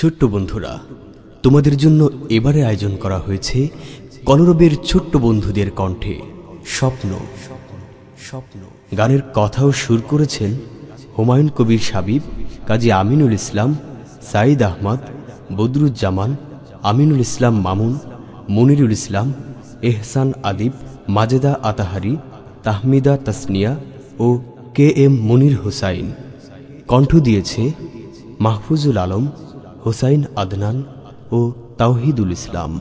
ছোট্ট বন্ধুরা, তোমাদের জন্য এবারে আয়োজন করা হয়েছে কলরবের ছোট্ট বন্ধুদের কণ্ঠে স্বপ্ন স্বপ্ন। গানের কথাও সুর করেছেন হুমায়ুন কবির সাবিব, কাজী আমিনুল ইসলাম, সাঈদ আহমদ, বদরুজ্জামান, আমিনুল ইসলাম মামুন, মনিরুল ইসলাম, এহসান আদিব, মাজেদা আতাহারি, তাহমিদা তাসনিয়া ও কে এম মনির হোসাইন। কণ্ঠ দিয়েছে মাহফুজুল আলম হোসাইন আদনান ও তাওহিদুল ইসলাম।